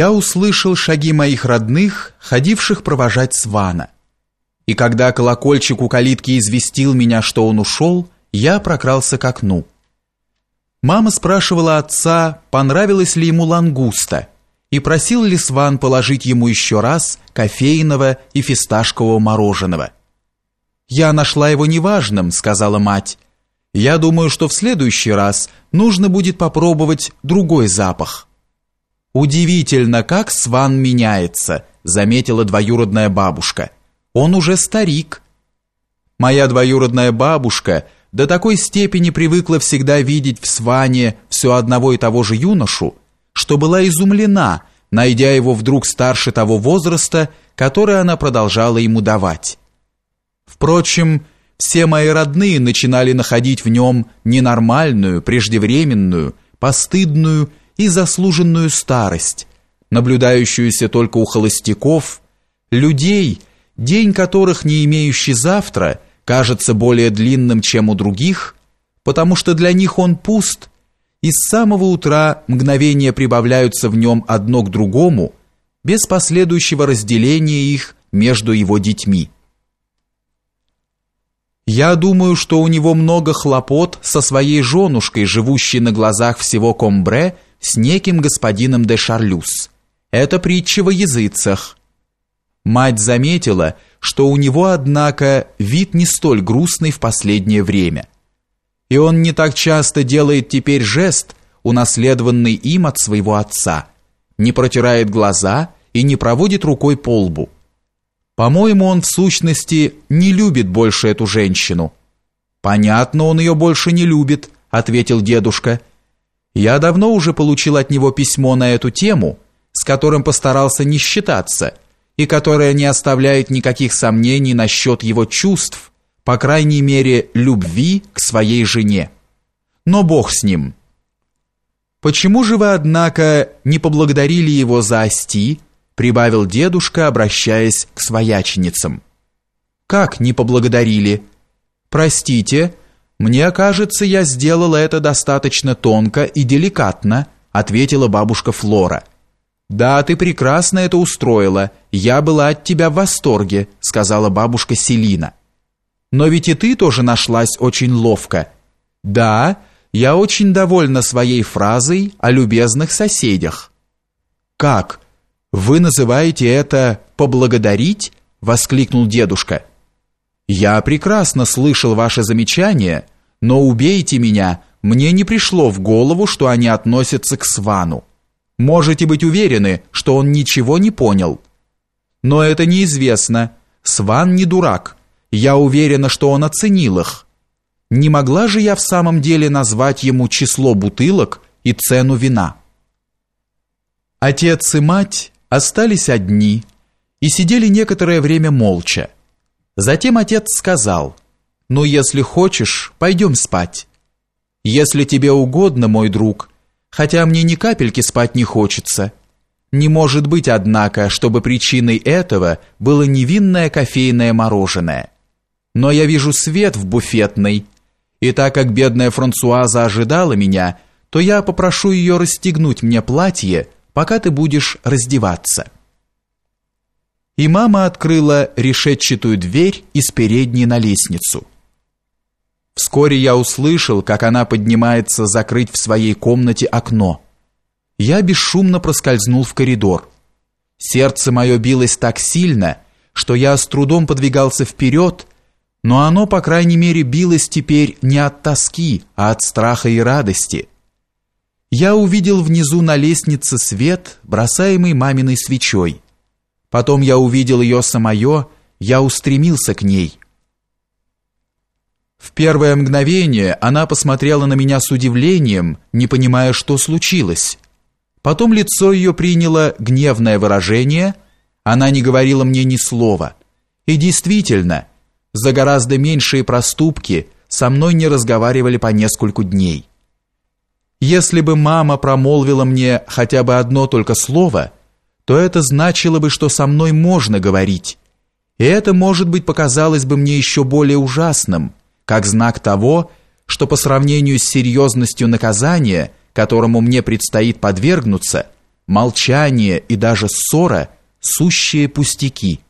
я услышал шаги моих родных, ходивших провожать Свана. И когда колокольчик у калитки известил меня, что он ушел, я прокрался к окну. Мама спрашивала отца, понравилась ли ему лангуста, и просил ли Сван положить ему еще раз кофейного и фисташкового мороженого. «Я нашла его неважным», — сказала мать. «Я думаю, что в следующий раз нужно будет попробовать другой запах». «Удивительно, как Сван меняется», — заметила двоюродная бабушка. «Он уже старик». Моя двоюродная бабушка до такой степени привыкла всегда видеть в Сване все одного и того же юношу, что была изумлена, найдя его вдруг старше того возраста, который она продолжала ему давать. Впрочем, все мои родные начинали находить в нем ненормальную, преждевременную, постыдную и заслуженную старость, наблюдающуюся только у холостяков, людей, день которых, не имеющий завтра, кажется более длинным, чем у других, потому что для них он пуст, и с самого утра мгновения прибавляются в нем одно к другому, без последующего разделения их между его детьми. Я думаю, что у него много хлопот со своей женушкой, живущей на глазах всего Комбре, с неким господином де Шарлюс. Это притча во языцах. Мать заметила, что у него, однако, вид не столь грустный в последнее время. И он не так часто делает теперь жест, унаследованный им от своего отца, не протирает глаза и не проводит рукой по лбу. По-моему, он в сущности не любит больше эту женщину. Понятно, он ее больше не любит, ответил дедушка. Я давно уже получил от него письмо на эту тему, с которым постарался не считаться, и которое не оставляет никаких сомнений насчет его чувств, по крайней мере, любви к своей жене. Но Бог с ним. Почему же вы, однако, не поблагодарили его за ости, прибавил дедушка, обращаясь к свояченицам. Как не поблагодарили? Простите, «Мне кажется, я сделала это достаточно тонко и деликатно», ответила бабушка Флора. «Да, ты прекрасно это устроила. Я была от тебя в восторге», сказала бабушка Селина. «Но ведь и ты тоже нашлась очень ловко». «Да, я очень довольна своей фразой о любезных соседях». «Как? Вы называете это «поблагодарить»?» воскликнул дедушка. «Я прекрасно слышал ваше замечание, но убейте меня, мне не пришло в голову, что они относятся к Свану. Можете быть уверены, что он ничего не понял. Но это неизвестно. Сван не дурак. Я уверена, что он оценил их. Не могла же я в самом деле назвать ему число бутылок и цену вина?» Отец и мать остались одни и сидели некоторое время молча. Затем отец сказал, «Ну, если хочешь, пойдем спать». «Если тебе угодно, мой друг, хотя мне ни капельки спать не хочется». Не может быть, однако, чтобы причиной этого было невинное кофейное мороженое. Но я вижу свет в буфетной, и так как бедная Франсуаза ожидала меня, то я попрошу ее расстегнуть мне платье, пока ты будешь раздеваться» и мама открыла решетчатую дверь из передней на лестницу. Вскоре я услышал, как она поднимается закрыть в своей комнате окно. Я бесшумно проскользнул в коридор. Сердце мое билось так сильно, что я с трудом подвигался вперед, но оно, по крайней мере, билось теперь не от тоски, а от страха и радости. Я увидел внизу на лестнице свет, бросаемый маминой свечой. Потом я увидел ее самое, я устремился к ней. В первое мгновение она посмотрела на меня с удивлением, не понимая, что случилось. Потом лицо ее приняло гневное выражение, она не говорила мне ни слова. И действительно, за гораздо меньшие проступки со мной не разговаривали по нескольку дней. Если бы мама промолвила мне хотя бы одно только слово – то это значило бы, что со мной можно говорить. И это, может быть, показалось бы мне еще более ужасным, как знак того, что по сравнению с серьезностью наказания, которому мне предстоит подвергнуться, молчание и даже ссора – сущие пустяки –